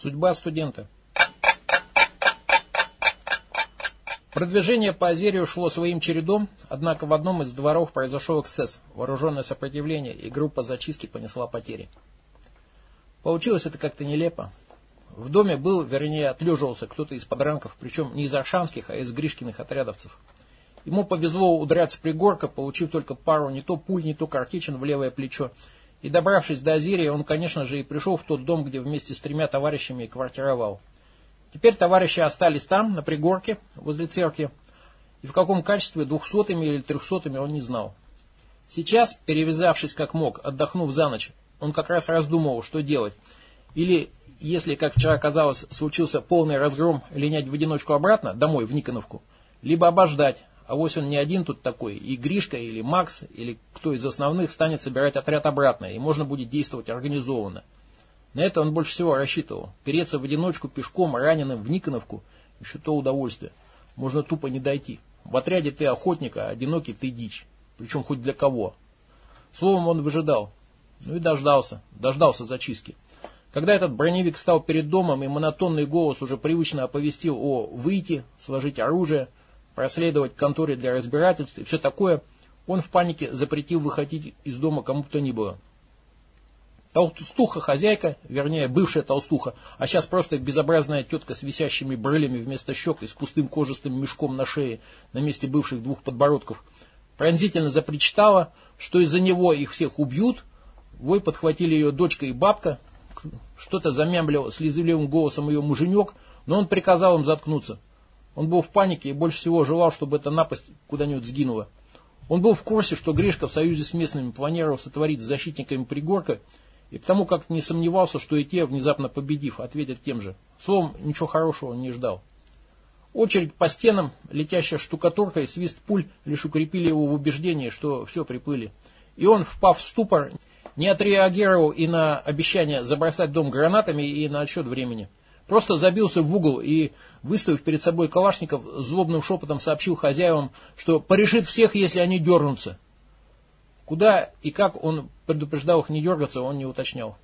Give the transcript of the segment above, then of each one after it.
Судьба студента. Продвижение по Озерию шло своим чередом, однако в одном из дворов произошел эксцесс, вооруженное сопротивление, и группа зачистки понесла потери. Получилось это как-то нелепо. В доме был, вернее, отлеживался кто-то из подранков, причем не из аршанских, а из гришкиных отрядовцев. Ему повезло удрать с пригорка, получив только пару не то пуль, не то картечин в левое плечо, и добравшись до Озерия, он, конечно же, и пришел в тот дом, где вместе с тремя товарищами квартировал. Теперь товарищи остались там, на пригорке, возле церкви, и в каком качестве, двухсотыми или трехсотыми, он не знал. Сейчас, перевязавшись как мог, отдохнув за ночь, он как раз раздумывал, что делать. Или, если, как вчера казалось, случился полный разгром, линять в одиночку обратно, домой, в Никоновку, либо обождать, а вось он не один тут такой, и Гришка, или Макс, или кто из основных станет собирать отряд обратно, и можно будет действовать организованно. На это он больше всего рассчитывал. Переться в одиночку пешком, раненым в Никоновку, еще то удовольствие. Можно тупо не дойти. В отряде ты охотник, а одинокий ты дичь. Причем хоть для кого. Словом, он выжидал. Ну и дождался. Дождался зачистки. Когда этот броневик стал перед домом, и монотонный голос уже привычно оповестил о «выйти», «сложить оружие», проследовать к конторе для разбирательств и все такое, он в панике запретил выходить из дома кому бы то ни было. Толстуха-хозяйка, вернее, бывшая толстуха, а сейчас просто безобразная тетка с висящими брылями вместо щек и с пустым кожистым мешком на шее на месте бывших двух подбородков, пронзительно запричитала, что из-за него их всех убьют. Вой подхватили ее дочка и бабка, что-то замямлил слезливым голосом ее муженек, но он приказал им заткнуться. Он был в панике и больше всего желал, чтобы эта напасть куда-нибудь сгинула. Он был в курсе, что Гришка в союзе с местными планировал сотворить с защитниками пригорка, и потому как не сомневался, что и те, внезапно победив, ответят тем же. Словом, ничего хорошего не ждал. Очередь по стенам, летящая штукатурка и свист пуль лишь укрепили его в убеждении, что все приплыли. И он, впав в ступор, не отреагировал и на обещание забросать дом гранатами, и на отсчет времени. Просто забился в угол и, выставив перед собой калашников, злобным шепотом сообщил хозяевам, что порешит всех, если они дернутся. Куда и как он предупреждал их не дергаться, он не уточнял.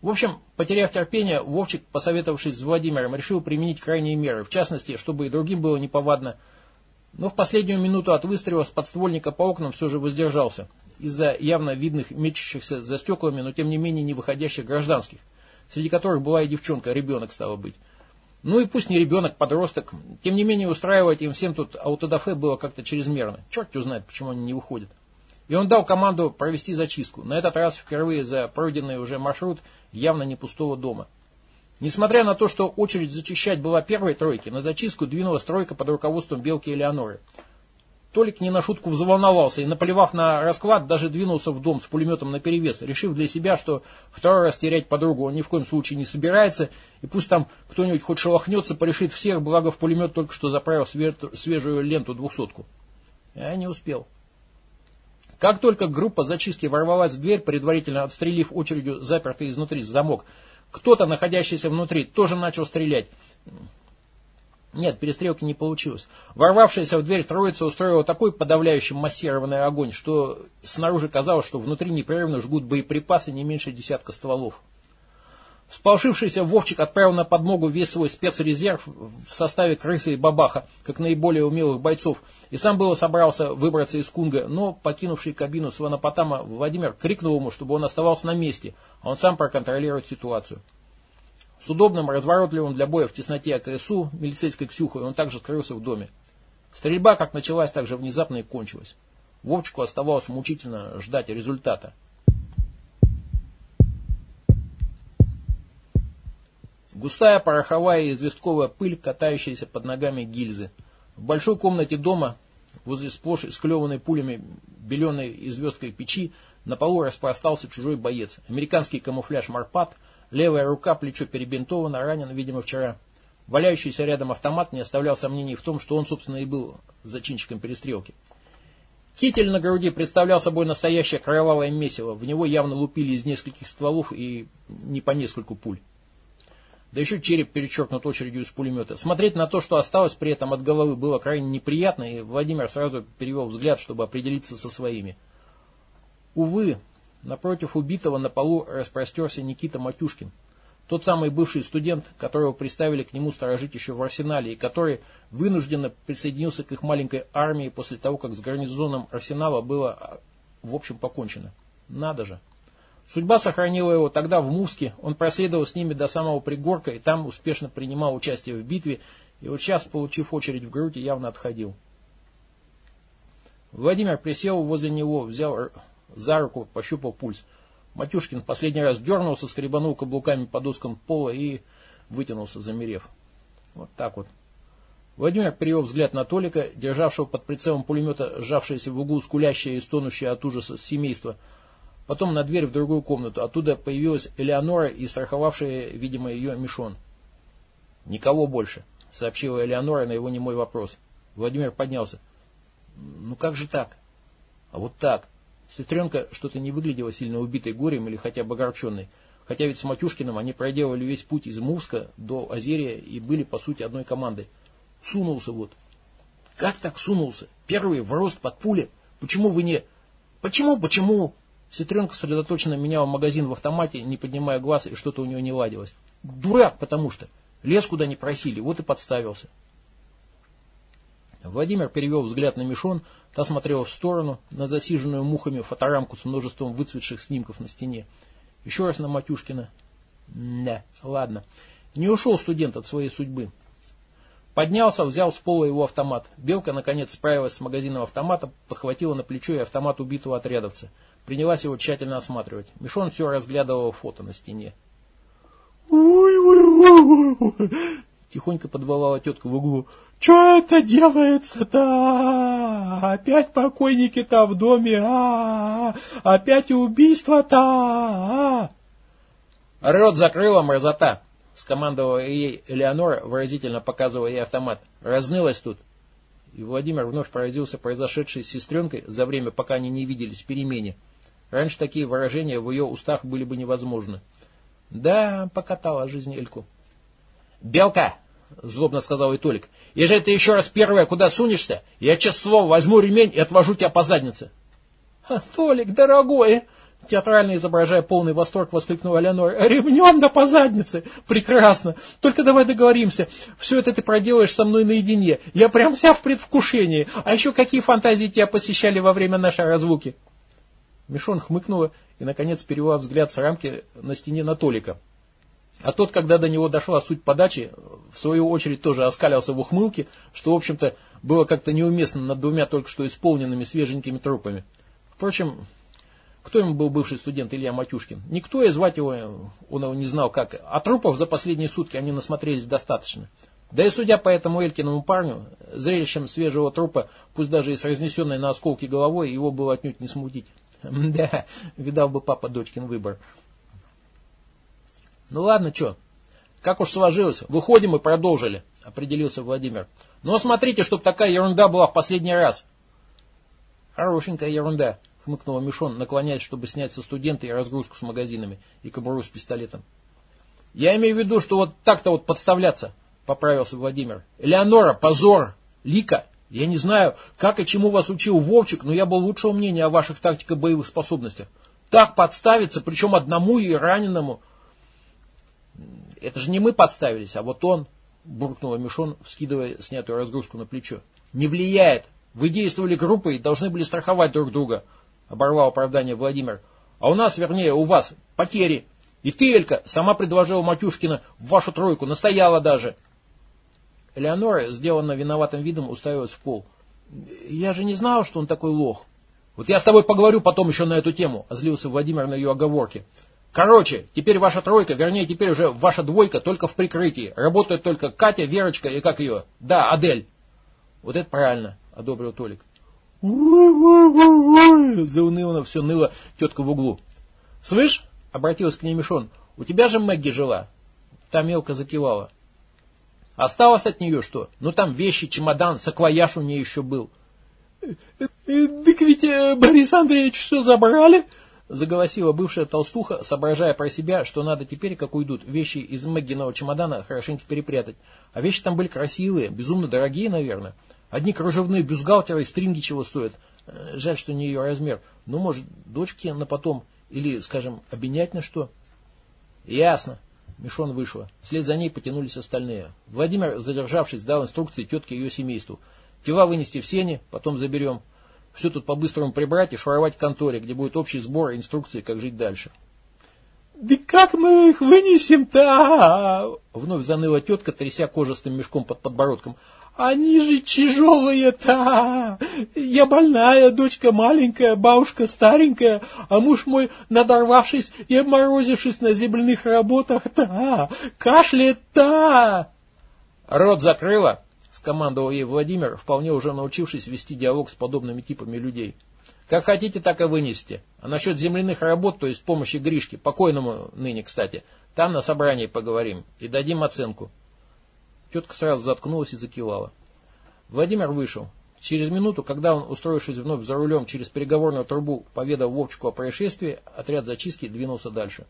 В общем, потеряв терпение, Вовчик, посоветовавшись с Владимиром, решил применить крайние меры, в частности, чтобы и другим было неповадно. Но в последнюю минуту от выстрела с подствольника по окнам все же воздержался, из-за явно видных мечущихся за стеклами, но тем не менее не выходящих гражданских среди которых была и девчонка, ребенок стало быть. Ну и пусть не ребенок, подросток, тем не менее устраивать им всем тут аутодафе было как-то чрезмерно. Черт его знает, почему они не выходят. И он дал команду провести зачистку, на этот раз впервые за пройденный уже маршрут явно не пустого дома. Несмотря на то, что очередь зачищать была первой тройки, на зачистку двинулась тройка под руководством Белки и Леоноры. Толик не на шутку взволновался и, наплевав на расклад, даже двинулся в дом с пулеметом наперевес, решив для себя, что второй раз терять подругу он ни в коем случае не собирается, и пусть там кто-нибудь хоть шелохнется, порешит всех, благо в пулемет только что заправил свежую ленту двухсотку. Я не успел. Как только группа зачистки ворвалась в дверь, предварительно отстрелив очередью запертый изнутри замок, кто-то, находящийся внутри, тоже начал стрелять. Нет, перестрелки не получилось. Ворвавшаяся в дверь троица устроила такой подавляющий массированный огонь, что снаружи казалось, что внутри непрерывно жгут боеприпасы не меньше десятка стволов. Всполшившийся Вовчик отправил на подмогу весь свой спецрезерв в составе крысы и бабаха, как наиболее умелых бойцов, и сам было собрался выбраться из Кунга, но, покинувший кабину Сванопотама, Владимир крикнул ему, чтобы он оставался на месте, а он сам проконтролирует ситуацию. С удобным, разворотливым для боя в тесноте АКСУ милицейской Ксюхой он также скрылся в доме. Стрельба как началась, так же внезапно и кончилась. Вовчику оставалось мучительно ждать результата. Густая пороховая и известковая пыль, катающаяся под ногами гильзы. В большой комнате дома, возле сплошь исклеванной пулями беленой и звездкой печи, на полу распростался чужой боец. Американский камуфляж «Марпат» Левая рука, плечо перебинтовано, ранен, видимо, вчера. Валяющийся рядом автомат не оставлял сомнений в том, что он, собственно, и был зачинщиком перестрелки. Китель на груди представлял собой настоящее кровавое месиво. В него явно лупили из нескольких стволов и не по нескольку пуль. Да еще череп перечеркнут очередью из пулемета. Смотреть на то, что осталось при этом от головы, было крайне неприятно, и Владимир сразу перевел взгляд, чтобы определиться со своими. Увы, Напротив убитого на полу распростерся Никита Матюшкин. Тот самый бывший студент, которого приставили к нему сторожить еще в арсенале, и который вынужденно присоединился к их маленькой армии после того, как с гарнизоном арсенала было, в общем, покончено. Надо же. Судьба сохранила его тогда в Мувске, он проследовал с ними до самого пригорка и там успешно принимал участие в битве, и вот сейчас, получив очередь в грудь, явно отходил. Владимир присел возле него, взял за руку, пощупал пульс. Матюшкин последний раз дернулся, скребанул каблуками по доскам пола и вытянулся, замерев. Вот так вот. Владимир перевел взгляд на Толика, державшего под прицелом пулемета сжавшееся в углу скулящее и стонущее от ужаса семейство. Потом на дверь в другую комнату. Оттуда появилась Элеонора и страховавшая, видимо, ее Мишон. «Никого больше», — сообщила Элеонора на его немой вопрос. Владимир поднялся. «Ну как же так?» «А вот так. Сестренка что-то не выглядела сильно убитой горем или хотя бы огорченной. Хотя ведь с Матюшкиным они проделали весь путь из Мувска до Озерия и были, по сути, одной командой. Сунулся вот. Как так сунулся? Первый в рост под пули. Почему вы не... Почему, почему? Сестренка сосредоточенно меняла магазин в автомате, не поднимая глаз, и что-то у нее не ладилось. Дурак, потому что. Лес куда не просили, вот и подставился. Владимир перевел взгляд на Мишон, та смотрела в сторону, на засиженную мухами фоторамку с множеством выцветших снимков на стене. Еще раз на Матюшкина. Да, ладно. Не ушел студент от своей судьбы. Поднялся, взял с пола его автомат. Белка, наконец, справилась с магазином автомата, подхватила на плечо и автомат убитого отрядовца. Принялась его тщательно осматривать. Мишон все разглядывал фото на стене. Тихонько подвалала тетка в углу. Что это делается-то? Опять покойники-то в доме, а, опять убийство-то, Рот закрыла мразота, скомандовала ей Элеонора, выразительно показывая ей автомат. Разнылась тут. И Владимир вновь поразился произошедшей с сестренкой за время, пока они не виделись в перемене. Раньше такие выражения в ее устах были бы невозможны. Да, покатала жизнь Эльку. «Белка!» — злобно сказал и Толик. «Ежели ты еще раз первая куда сунешься, я, честное слово, возьму ремень и отвожу тебя по заднице». «Толик, дорогой!» Театрально изображая полный восторг, воскликнула Леонора. «Ремнем да по заднице! Прекрасно! Только давай договоримся. Все это ты проделаешь со мной наедине. Я прям вся в предвкушении. А еще какие фантазии тебя посещали во время нашей разлуки?» Мишон хмыкнула и, наконец, перевела взгляд с рамки на стене на Толика. А тот, когда до него дошла суть подачи, в свою очередь тоже оскалился в ухмылке, что, в общем-то, было как-то неуместно над двумя только что исполненными свеженькими трупами. Впрочем, кто ему был бывший студент Илья Матюшкин? Никто, и звать его он его не знал как. А трупов за последние сутки они насмотрелись достаточно. Да и судя по этому Элькиному парню, зрелищем свежего трупа, пусть даже и с разнесенной на осколки головой, его было отнюдь не смутить. Да, видал бы папа дочкин выбор. Ну ладно, что, как уж сложилось, выходим и продолжили, определился Владимир. Но смотрите, чтобы такая ерунда была в последний раз. Хорошенькая ерунда, хмыкнула Мишон, наклоняясь, чтобы снять со студента и разгрузку с магазинами и кобуру с пистолетом. Я имею в виду, что вот так-то вот подставляться, поправился Владимир. Элеонора, позор! Лика, я не знаю, как и чему вас учил Вовчик, но я был лучшего мнения о ваших тактико-боевых способностях. Так подставиться, причем одному и раненому – это же не мы подставились, а вот он, буркнула Мишон, вскидывая снятую разгрузку на плечо. Не влияет. Вы действовали группой и должны были страховать друг друга, оборвал оправдание Владимир. А у нас, вернее, у вас потери. И ты, Элька, сама предложила Матюшкина в вашу тройку, настояла даже. Элеонора, сделанно виноватым видом, уставилась в пол. Я же не знал, что он такой лох. Вот я с тобой поговорю потом еще на эту тему, озлился Владимир на ее оговорке. Короче, теперь ваша тройка, вернее, теперь уже ваша двойка только в прикрытии. Работают только Катя, Верочка и как ее? Да, Адель. Вот это правильно, одобрил Толик. Заунывно все ныло тетка в углу. Слышь, обратилась к ней Мишон, у тебя же Мэгги жила. Та мелко закивала. Осталось от нее что? Ну там вещи, чемодан, саквояж у нее еще был. «Э, э, «Так ведь Борис Андреевич все забрали?» Заголосила бывшая толстуха, соображая про себя, что надо теперь, как уйдут, вещи из Мэггиного чемодана хорошенько перепрятать. А вещи там были красивые, безумно дорогие, наверное. Одни кружевные бюстгальтеры и стринги чего стоят. Э, жаль, что не ее размер. Ну, может, дочке на потом, или, скажем, обменять на что? Ясно. Мишон вышла. Вслед за ней потянулись остальные. Владимир, задержавшись, дал инструкции тетке и ее семейству. Тела вынести в сене, потом заберем. Все тут по-быстрому прибрать и шуровать в конторе, где будет общий сбор и инструкции, как жить дальше. «Да как мы их вынесем-то?» Вновь заныла тетка, тряся кожистым мешком под подбородком. «Они же тяжелые-то! Я больная, дочка маленькая, бабушка старенькая, а муж мой, надорвавшись и обморозившись на земляных работах-то, кашляет-то!» «Рот закрыла!» — скомандовал ей Владимир, вполне уже научившись вести диалог с подобными типами людей. Как хотите, так и вынесите. А насчет земляных работ, то есть помощи Гришке, покойному ныне, кстати, там на собрании поговорим и дадим оценку. Тетка сразу заткнулась и закивала. Владимир вышел. Через минуту, когда он, устроившись вновь за рулем через переговорную трубу, поведал Вовчику о происшествии, отряд зачистки двинулся дальше.